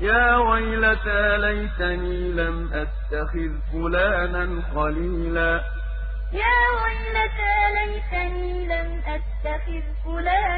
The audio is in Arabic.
يا ويلتى ليتني لم أتخذ فلانا خليلا. يا ويلتى ليتني لم أتخذ فلانا